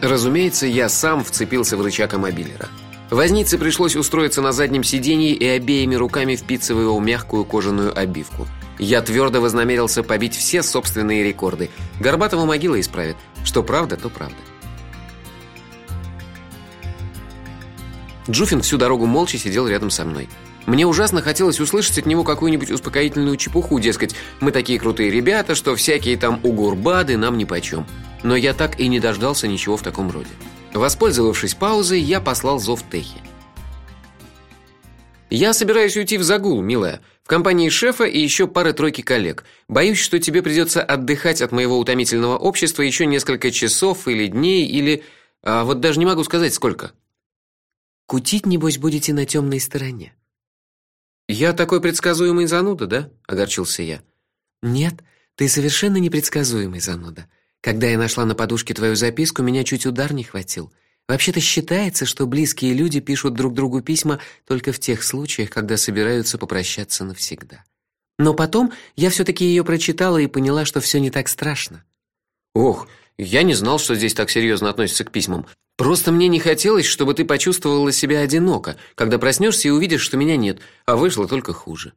Разумеется, я сам вцепился в рычаг мобилера. Вознице пришлось устроиться на заднем сиденье и обеими руками впиться в мягкую кожаную обивку. Я твердо вознамерился побить все собственные рекорды. Горбатого могила исправит. Что правда, то правда. Джуфин всю дорогу молча сидел рядом со мной. Мне ужасно хотелось услышать от него какую-нибудь успокоительную чепуху, дескать, мы такие крутые ребята, что всякие там угурбады нам нипочем. Но я так и не дождался ничего в таком роде. Воспользовавшись паузой, я послал зов Техи. Я собираюсь уйти в загул, милая, в компании шефа и еще пары-тройки коллег. Боюсь, что тебе придется отдыхать от моего утомительного общества еще несколько часов или дней или а вот даже не могу сказать сколько. Кутить небось будете на темной стороне. Я такой предсказуемый зануда, да? огорчился я. Нет, ты совершенно непредсказуемый зануда. Когда я нашла на подушке твою записку, меня чуть удар не хватил. Вообще-то считается, что близкие люди пишут друг другу письма только в тех случаях, когда собираются попрощаться навсегда. Но потом я все таки ее прочитала и поняла, что все не так страшно. Ох, я не знал, что здесь так серьезно относятся к письмам. Просто мне не хотелось, чтобы ты почувствовала себя одиноко, когда проснешься и увидишь, что меня нет, а вышло только хуже.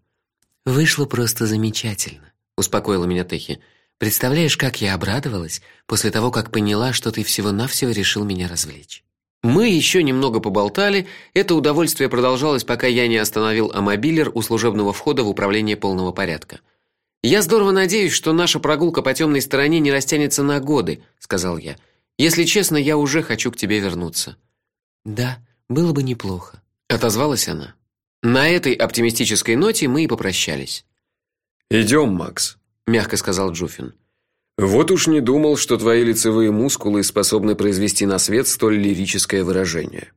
Вышло просто замечательно, успокоила меня Техи. Представляешь, как я обрадовалась после того, как поняла, что ты всего-навсего решил меня развлечь. Мы еще немного поболтали. Это удовольствие продолжалось, пока я не остановил амобилер у служебного входа в управление полного порядка. Я здорово надеюсь, что наша прогулка по темной стороне не растянется на годы, сказал я. Если честно, я уже хочу к тебе вернуться. Да, было бы неплохо, отозвалась она. На этой оптимистической ноте мы и попрощались. Идем, Макс, мягко сказал Джуфин. Вот уж не думал, что твои лицевые мускулы способны произвести на свет столь лирическое выражение.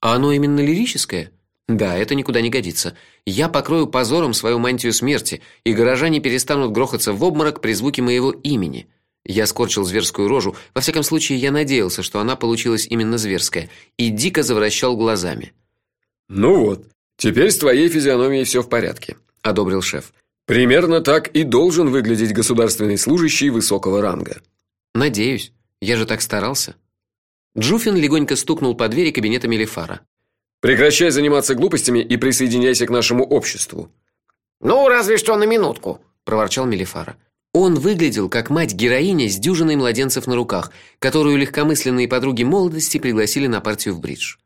А оно именно лирическое? Да, это никуда не годится. Я покрою позором свою мантию смерти, и горожане перестанут грохаться в обморок при звуке моего имени. Я скорчил зверскую рожу. Во всяком случае, я надеялся, что она получилась именно зверская, и дико завращал глазами. Ну вот, теперь с твоей физиономией все в порядке, одобрил шеф. Примерно так и должен выглядеть государственный служащий высокого ранга. Надеюсь, я же так старался. Джуфин легонько стукнул по двери кабинета Мелифара. Прекращай заниматься глупостями и присоединяйся к нашему обществу. Ну, разве что на минутку, проворчал Мелифара. Он выглядел как мать-героиня с дюжиной младенцев на руках, которую легкомысленные подруги молодости пригласили на партию в бридж.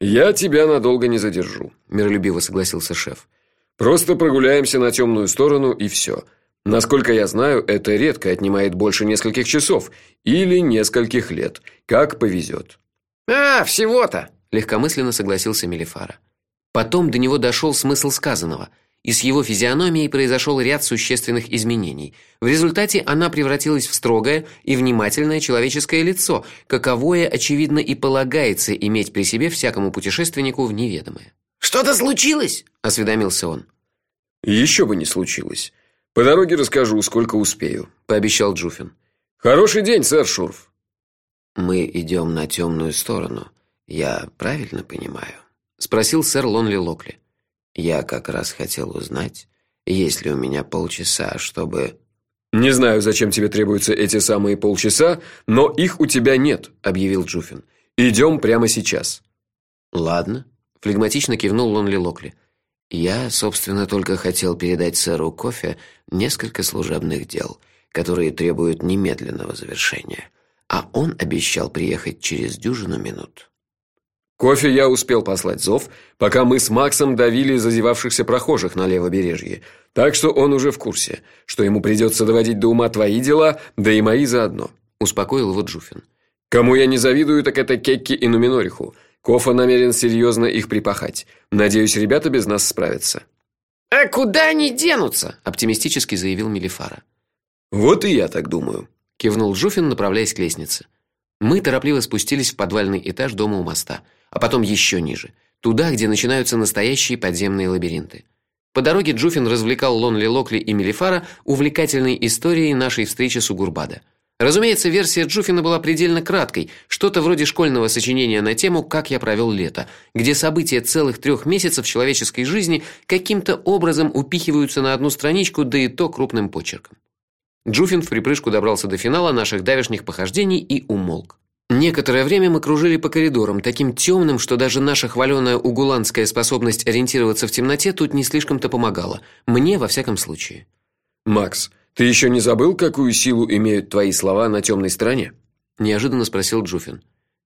Я тебя надолго не задержу, миролюбиво согласился шеф. Просто прогуляемся на темную сторону и все. Насколько я знаю, это редко отнимает больше нескольких часов или нескольких лет, как повезет. А, всего-то, легкомысленно согласился Мелифара. Потом до него дошел смысл сказанного, и с его физиономией произошел ряд существенных изменений. В результате она превратилась в строгое и внимательное человеческое лицо, каковое очевидно и полагается иметь при себе всякому путешественнику в неведомое. Что-то случилось? осведомился он. Еще бы не случилось. По дороге расскажу, сколько успею, пообещал Джуфин. Хороший день, сэр Шурф. Мы идем на темную сторону. Я правильно понимаю? спросил сэр Лонли Локли. Я как раз хотел узнать, есть ли у меня полчаса, чтобы Не знаю, зачем тебе требуются эти самые полчаса, но их у тебя нет, объявил Джуфин. Идем прямо сейчас. Ладно, флегматично кивнул Лонли Локли. Я, собственно, только хотел передать сэру Кофе несколько служебных дел, которые требуют немедленного завершения, а он обещал приехать через дюжину минут. Кофе я успел послать зов, пока мы с Максом давили зазевавшихся прохожих на левобережье. Так что он уже в курсе, что ему придется доводить до ума твои дела, да и мои заодно, успокоил его Джуфин. Кому я не завидую, так это Кекки и Нуминориху. Кофа намерен серьезно их припахать. Надеюсь, ребята без нас справятся. А куда они денутся? оптимистически заявил Мелифара. Вот и я так думаю, кивнул Жуфин, направляясь к лестнице. Мы торопливо спустились в подвальный этаж дома у моста, а потом еще ниже, туда, где начинаются настоящие подземные лабиринты. По дороге Джуфин развлекал Лонли Локли и Мелифара увлекательной историей нашей встречи с Угурбада. Разумеется, версия Джуфина была предельно краткой, что-то вроде школьного сочинения на тему Как я провел лето, где события целых трех месяцев человеческой жизни каким-то образом упихиваются на одну страничку, да и то крупным почерком. Джуфин в припрыжку добрался до финала наших давешних похождений и умолк. Некоторое время мы кружили по коридорам, таким темным, что даже наша хваленая угуланская способность ориентироваться в темноте тут не слишком-то помогала. Мне во всяком случае. Макс, ты еще не забыл, какую силу имеют твои слова на темной стороне? неожиданно спросил Джуфин.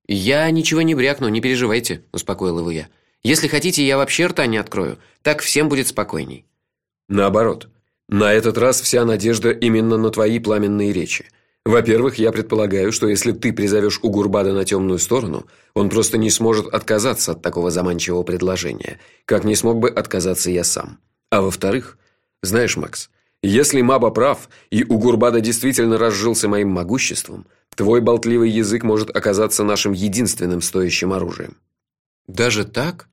Я ничего не брякну, не переживайте, успокоил его я. Если хотите, я вообще рта не открою. Так всем будет спокойней. Наоборот. На этот раз вся надежда именно на твои пламенные речи. Во-первых, я предполагаю, что если ты призовешь Угурбада на темную сторону, он просто не сможет отказаться от такого заманчивого предложения, как не смог бы отказаться я сам. А во-вторых, знаешь, Макс, если Маба прав, и Угурбада действительно разжился моим могуществом, твой болтливый язык может оказаться нашим единственным стоящим оружием. Даже так?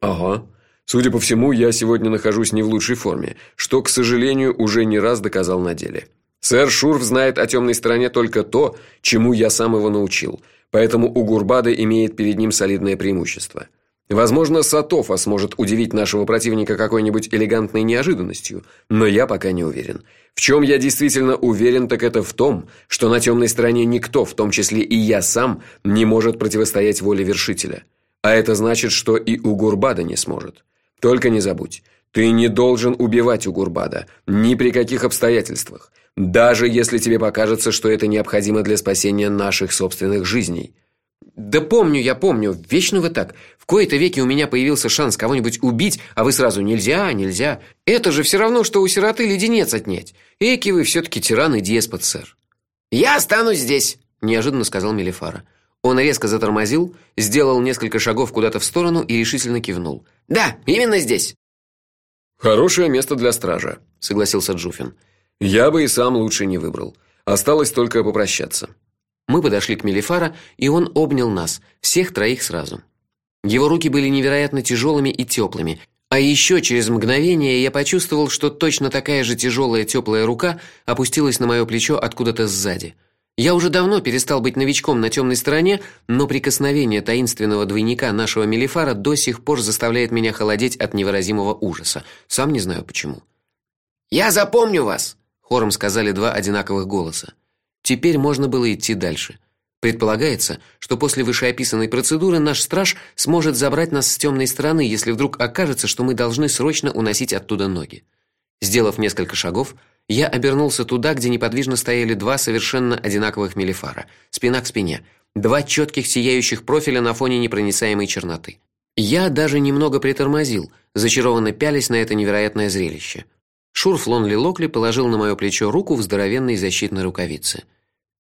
Ага. Судя по всему, я сегодня нахожусь не в лучшей форме, что, к сожалению, уже не раз доказал на деле. Сэр Шурф знает о темной стороне только то, чему я сам его научил. Поэтому у Гурбада имеет перед ним солидное преимущество. Возможно, Сатофа сможет удивить нашего противника какой-нибудь элегантной неожиданностью, но я пока не уверен. В чем я действительно уверен, так это в том, что на темной стороне никто, в том числе и я сам, не может противостоять воле вершителя. А это значит, что и у Гурбада не сможет. Только не забудь, ты не должен убивать у Гурбада ни при каких обстоятельствах даже если тебе покажется, что это необходимо для спасения наших собственных жизней. Да помню, я помню, вечно вы так. В кои-то веки у меня появился шанс кого-нибудь убить, а вы сразу нельзя, нельзя. Это же все равно что у сироты леденец отнять. Эки вы все таки тиран и деспот, сэр. Я останусь здесь, неожиданно сказал Мелифара. Он резко затормозил, сделал несколько шагов куда-то в сторону и решительно кивнул. Да, именно здесь. Хорошее место для стража, согласился Джуфин. Я бы и сам лучше не выбрал. Осталось только попрощаться. Мы подошли к Мелифара, и он обнял нас, всех троих сразу. Его руки были невероятно тяжелыми и теплыми, а еще через мгновение я почувствовал, что точно такая же тяжелая теплая рука опустилась на мое плечо откуда-то сзади. Я уже давно перестал быть новичком на темной стороне, но прикосновение таинственного двойника нашего Мелифара до сих пор заставляет меня холодеть от невыразимого ужаса. Сам не знаю почему. Я запомню вас, хором сказали два одинаковых голоса. Теперь можно было идти дальше. Предполагается, что после вышеописанной процедуры наш страж сможет забрать нас с темной стороны, если вдруг окажется, что мы должны срочно уносить оттуда ноги. Сделав несколько шагов, я обернулся туда, где неподвижно стояли два совершенно одинаковых мелифара, спина к спине, два четких сияющих профиля на фоне непроницаемой черноты. Я даже немного притормозил, зачарованно пялясь на это невероятное зрелище. Шурф Лонли Локли положил на мое плечо руку в здоровенной защитной рукавице.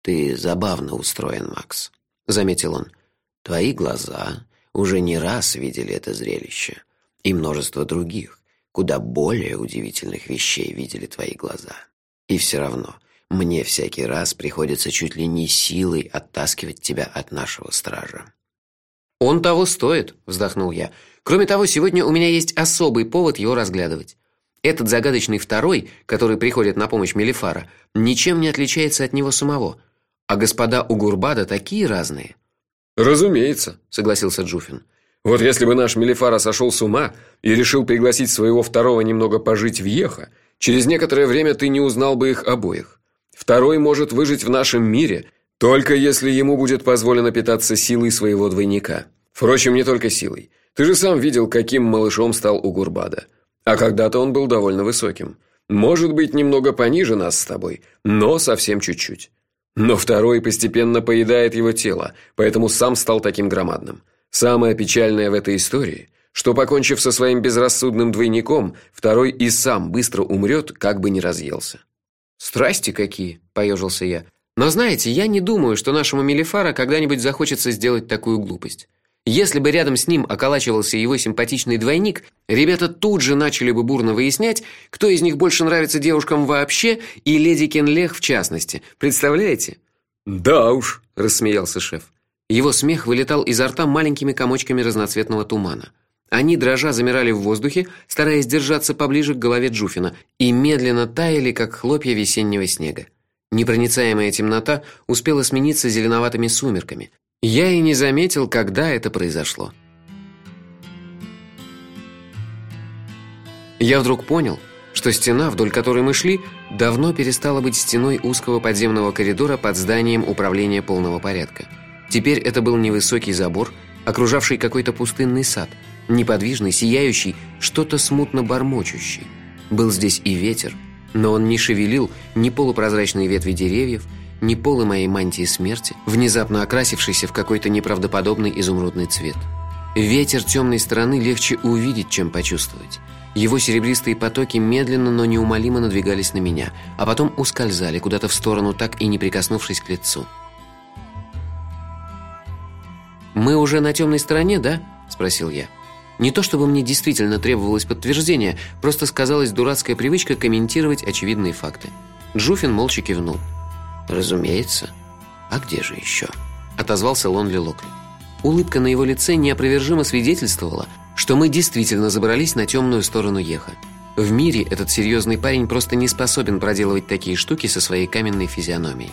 Ты забавно устроен, Макс, заметил он. Твои глаза уже не раз видели это зрелище, и множество других, куда более удивительных вещей видели твои глаза. И все равно мне всякий раз приходится чуть ли не силой оттаскивать тебя от нашего стража. Он того стоит, вздохнул я. Кроме того, сегодня у меня есть особый повод его разглядывать. Этот загадочный второй, который приходит на помощь Мелифара, ничем не отличается от него самого. А господа Угурбада такие разные. Разумеется, согласился Джуфин. Вот если бы наш Мелифара сошел с ума и решил пригласить своего второго немного пожить в Еха, через некоторое время ты не узнал бы их обоих. Второй может выжить в нашем мире, только если ему будет позволено питаться силой своего двойника. Впрочем, не только силой. Ты же сам видел, каким малышом стал Угурбада. А когда-то он был довольно высоким. Может быть, немного пониже нас с тобой, но совсем чуть-чуть. Но второй постепенно поедает его тело, поэтому сам стал таким громадным. Самое печальное в этой истории, что покончив со своим безрассудным двойником, второй и сам быстро умрет, как бы не разъелся. Страсти какие, поежился я. Но знаете, я не думаю, что нашему Мелифара когда-нибудь захочется сделать такую глупость. Если бы рядом с ним околачивался его симпатичный двойник, ребята тут же начали бы бурно выяснять, кто из них больше нравится девушкам вообще и леди Кенлех в частности. Представляете? Да уж, рассмеялся шеф. Его смех вылетал изо рта маленькими комочками разноцветного тумана. Они дрожа замирали в воздухе, стараясь держаться поближе к голове Джуфина, и медленно таяли, как хлопья весеннего снега. Непроницаемая темнота успела смениться зеленоватыми сумерками. Я и не заметил, когда это произошло. Я вдруг понял, что стена, вдоль которой мы шли, давно перестала быть стеной узкого подземного коридора под зданием управления полного порядка. Теперь это был невысокий забор, окружавший какой-то пустынный сад, неподвижный, сияющий, что-то смутно бормочущий. Был здесь и ветер, но он не шевелил ни полупрозрачные ветви деревьев, ни полы моей мантии смерти, внезапно окрасившейся в какой-то неправдоподобный изумрудный цвет. Ветер темной стороны легче увидеть, чем почувствовать. Его серебристые потоки медленно, но неумолимо надвигались на меня, а потом ускользали куда-то в сторону, так и не прикоснувшись к лицу. Мы уже на темной стороне, да? спросил я. Не то чтобы мне действительно требовалось подтверждение, просто сказалась дурацкая привычка комментировать очевидные факты. Джуфин молча кивнул. Разумеется. А где же еще? отозвался Лонли Локли. Улыбка на его лице неопровержимо свидетельствовала, что мы действительно забрались на темную сторону Еха. В мире этот серьезный парень просто не способен проделывать такие штуки со своей каменной физиономией.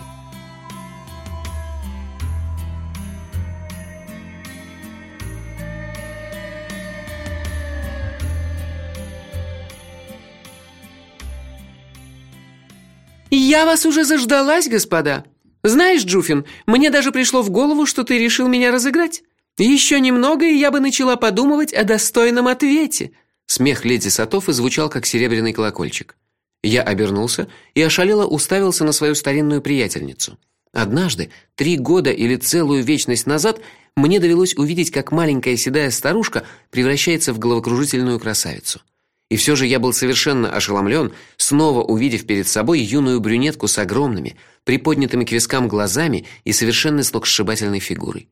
«Я вас уже заждалась, господа. Знаешь, Джуфин, мне даже пришло в голову, что ты решил меня разыграть. Еще немного, и я бы начала подумывать о достойном ответе». Смех леди Сатофы звучал как серебряный колокольчик. Я обернулся и ошалело уставился на свою старинную приятельницу. Однажды, три года или целую вечность назад, мне довелось увидеть, как маленькая седая старушка превращается в головокружительную красавицу. И все же я был совершенно ошеломлен, снова увидев перед собой юную брюнетку с огромными, приподнятыми к вискам глазами и совершенно сногсшибательной фигурой.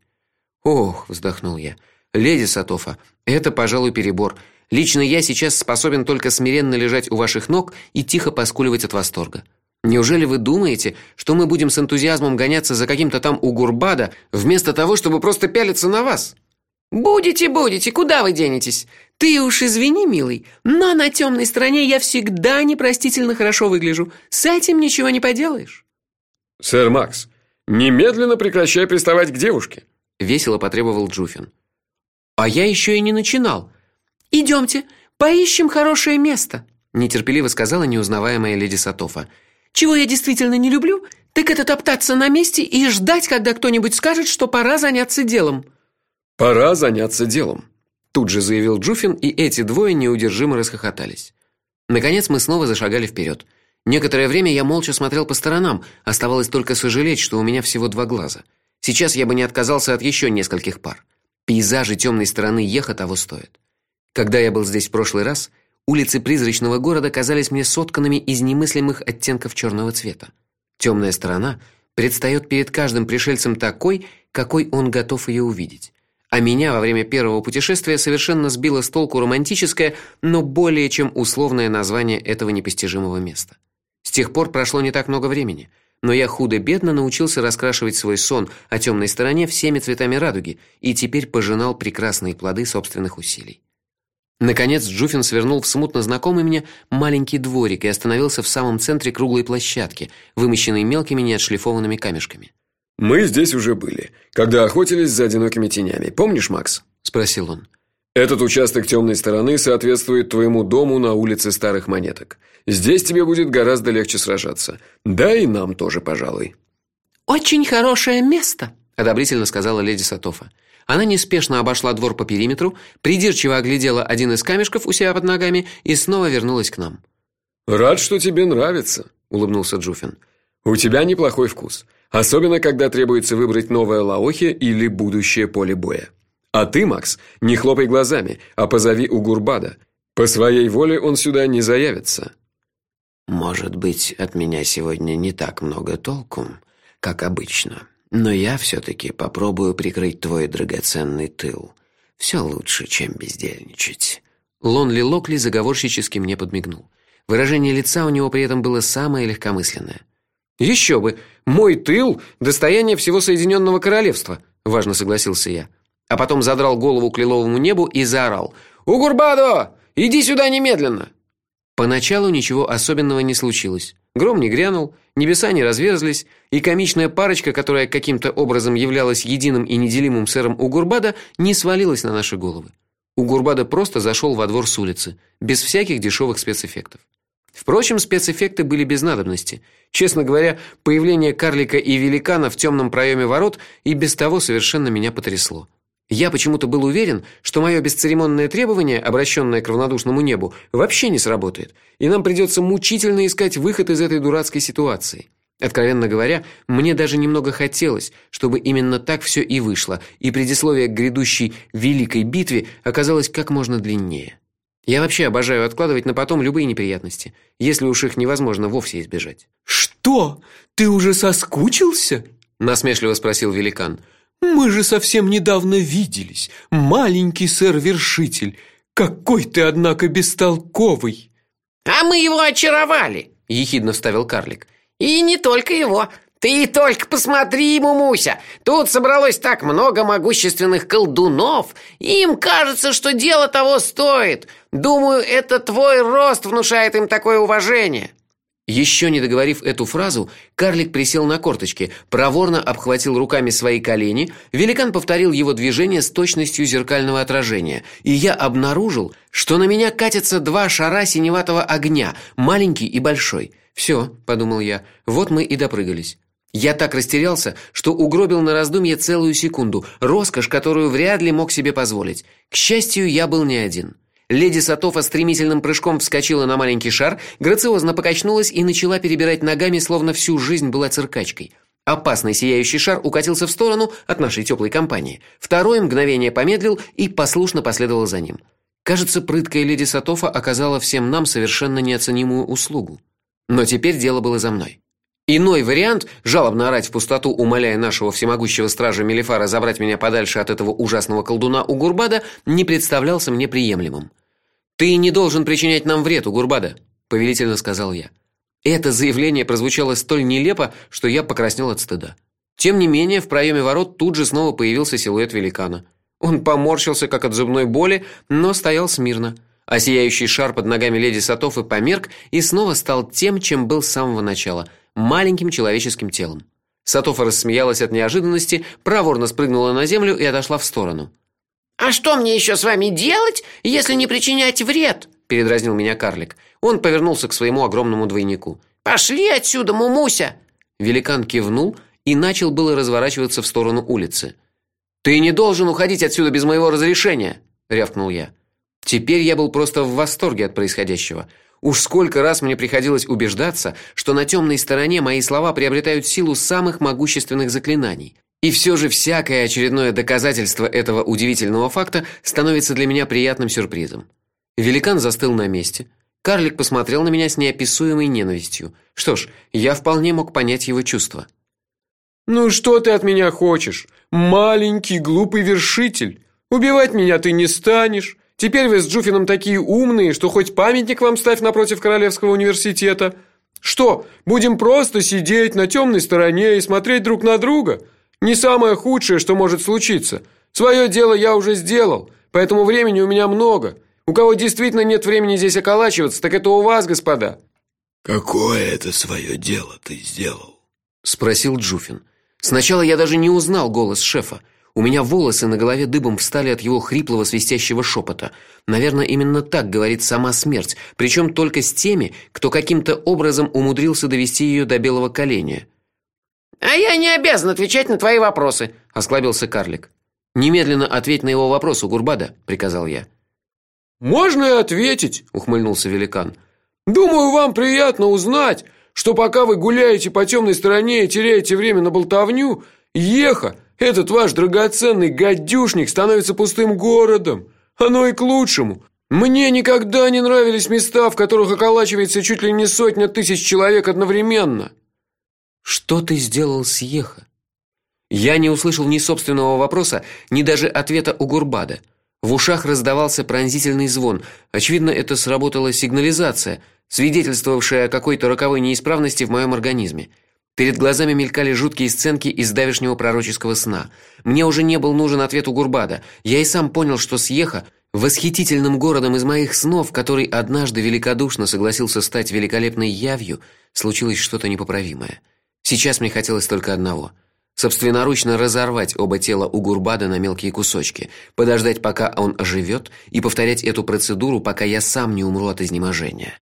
"Ох", вздохнул я. "Леди Сатофа, это, пожалуй, перебор. Лично я сейчас способен только смиренно лежать у ваших ног и тихо поскуливать от восторга. Неужели вы думаете, что мы будем с энтузиазмом гоняться за каким-то там угурбада, вместо того, чтобы просто пялиться на вас?" Будете, будете, куда вы денетесь? Ты уж извини, милый, но на темной стороне я всегда непростительно хорошо выгляжу. С этим ничего не поделаешь. Сэр Макс, немедленно прекращай приставать к девушке, весело потребовал Джуфин. А я еще и не начинал. Идемте, поищем хорошее место, нетерпеливо сказала неузнаваемая леди Сатофа. Чего я действительно не люблю, так это топтаться на месте и ждать, когда кто-нибудь скажет, что пора заняться делом. Пора заняться делом, тут же заявил Джуфин, и эти двое неудержимо расхохотались. Наконец мы снова зашагали вперед. Некоторое время я молча смотрел по сторонам, оставалось только сожалеть, что у меня всего два глаза. Сейчас я бы не отказался от еще нескольких пар. Пейзажи темной стороны Еха того стоят. Когда я был здесь в прошлый раз, улицы призрачного города казались мне сотканными из немыслимых оттенков черного цвета. Темная сторона предстает перед каждым пришельцем такой, какой он готов ее увидеть. А меня во время первого путешествия совершенно сбило с толку романтическое, но более чем условное название этого непостижимого места. С тех пор прошло не так много времени, но я худо-бедно научился раскрашивать свой сон о темной стороне всеми цветами радуги и теперь пожинал прекрасные плоды собственных усилий. Наконец Джуфин свернул в смутно знакомый мне маленький дворик и остановился в самом центре круглой площадки, вымощенной мелкими неотшлифованными камешками. Мы здесь уже были, когда охотились за одинокими тенями. Помнишь, Макс? спросил он. Этот участок темной стороны соответствует твоему дому на улице Старых Монеток. Здесь тебе будет гораздо легче сражаться. Да и нам тоже, пожалуй. Очень хорошее место, одобрительно сказала леди Сатофа. Она неспешно обошла двор по периметру, придирчиво оглядела один из камешков у себя под ногами и снова вернулась к нам. Рад, что тебе нравится, улыбнулся Джуфин. У тебя неплохой вкус. Особенно, когда требуется выбрать новое лаохи или будущее поле боя. А ты, Макс, не хлопай глазами, а позови у Гурбада. По своей воле он сюда не заявится. Может быть, от меня сегодня не так много толку, как обычно. Но я все таки попробую прикрыть твой драгоценный тыл. Все лучше, чем бездельничать. Лонли Локли заговорщически мне подмигнул. Выражение лица у него при этом было самое легкомысленное. Еще бы, мой тыл достояние всего Соединенного королевства, важно согласился я. А потом задрал голову к лиловому небу и заорал: "Угурбадо, иди сюда немедленно!" Поначалу ничего особенного не случилось. Гром не грянул, небеса не разверзлись, и комичная парочка, которая каким-то образом являлась единым и неделимым сэром Угурбада, не свалилась на наши головы. Угурбада просто зашел во двор с улицы, без всяких дешевых спецэффектов. Впрочем, спецэффекты были без надобности. Честно говоря, появление карлика и великана в темном проеме ворот и без того совершенно меня потрясло. Я почему-то был уверен, что мое бесцеремонное требование, обращенное к равнодушному небу, вообще не сработает, и нам придется мучительно искать выход из этой дурацкой ситуации. Откровенно говоря, мне даже немного хотелось, чтобы именно так все и вышло, и предисловие к грядущей великой битве оказалось как можно длиннее. Я вообще обожаю откладывать на потом любые неприятности, если уж их невозможно вовсе избежать. Что? Ты уже соскучился? насмешливо спросил великан. Мы же совсем недавно виделись. Маленький сэр-вершитель. Какой ты, однако, бестолковый. А мы его очаровали, ехидно вставил карлик. И не только его. Ты только посмотри ему, Муся. Тут собралось так много могущественных колдунов, им кажется, что дело того стоит. Думаю, это твой рост внушает им такое уважение. Еще не договорив эту фразу, карлик присел на корточки, проворно обхватил руками свои колени, великан повторил его движение с точностью зеркального отражения, и я обнаружил, что на меня катятся два шара синеватого огня, маленький и большой. Все, подумал я. Вот мы и допрыгались. Я так растерялся, что угробил на раздумье целую секунду, роскошь, которую вряд ли мог себе позволить. К счастью, я был не один. Леди Сатофа стремительным прыжком вскочила на маленький шар, грациозно покачнулась и начала перебирать ногами, словно всю жизнь была циркачкой. Опасный сияющий шар укатился в сторону от нашей теплой компании. Второе мгновение помедлил и послушно последовал за ним. Кажется, прыткая леди Сатофа оказала всем нам совершенно неоценимую услугу. Но теперь дело было за мной. Иной вариант жалобно орать в пустоту, умоляя нашего всемогущего стража Мелифара забрать меня подальше от этого ужасного колдуна Угурбада, не представлялся мне приемлемым. Ты не должен причинять нам вред, Угурбада, повелительно сказал я. Это заявление прозвучало столь нелепо, что я покраснел от стыда. Тем не менее, в проеме ворот тут же снова появился силуэт великана. Он поморщился как от зубной боли, но стоял смирно. А сияющий шар под ногами леди Сатофы померк и снова стал тем, чем был с самого начала маленьким человеческим телом. Сатофа рассмеялась от неожиданности, проворно спрыгнула на землю и отошла в сторону. А что мне еще с вами делать, если не причинять вред? передразнил меня карлик. Он повернулся к своему огромному двойнику. Пошли отсюда, Мумуся. Великан кивнул и начал было разворачиваться в сторону улицы. Ты не должен уходить отсюда без моего разрешения, рявкнул я. Теперь я был просто в восторге от происходящего. Уж сколько раз мне приходилось убеждаться, что на темной стороне мои слова приобретают силу самых могущественных заклинаний. И все же всякое очередное доказательство этого удивительного факта становится для меня приятным сюрпризом. Великан застыл на месте. Карлик посмотрел на меня с неописуемой ненавистью. Что ж, я вполне мог понять его чувства. Ну что ты от меня хочешь? Маленький глупый вершитель. Убивать меня ты не станешь. Теперь вы с Джуфином такие умные, что хоть памятник вам ставь напротив Королевского университета. Что, будем просто сидеть на темной стороне и смотреть друг на друга? Не самое худшее, что может случиться. Свое дело я уже сделал, поэтому времени у меня много. У кого действительно нет времени здесь околачиваться, так это у вас, господа. Какое это свое дело ты сделал? спросил Джуфин. Сначала я даже не узнал голос шефа. У меня волосы на голове дыбом встали от его хриплого свистящего шепота. Наверное, именно так говорит сама смерть, причем только с теми, кто каким-то образом умудрился довести ее до белого коленя. А я не обязан отвечать на твои вопросы, осклабился карлик. Немедленно ответь на его вопрос, Гурбада, приказал я. Можно и ответить, ухмыльнулся великан. Думаю, вам приятно узнать, что пока вы гуляете по темной стороне и теряете время на болтовню, Еха этот ваш драгоценный гадюшник становится пустым городом. Оно и к лучшему. Мне никогда не нравились места, в которых околачивается чуть ли не сотня тысяч человек одновременно. Что ты сделал с Еха? Я не услышал ни собственного вопроса, ни даже ответа у Гурбада. В ушах раздавался пронзительный звон. Очевидно, это сработала сигнализация, свидетельствовавшая о какой-то роковой неисправности в моем организме. Перед глазами мелькали жуткие сценки из давешнего пророческого сна. Мне уже не был нужен ответ у Гурбада. Я и сам понял, что Сьеха восхитительным городом из моих снов, который однажды великодушно согласился стать великолепной явью, случилось что-то непоправимое. Сейчас мне хотелось только одного собственноручно разорвать оба тела у Гурбада на мелкие кусочки, подождать, пока он оживет, и повторять эту процедуру, пока я сам не умру от изнеможения.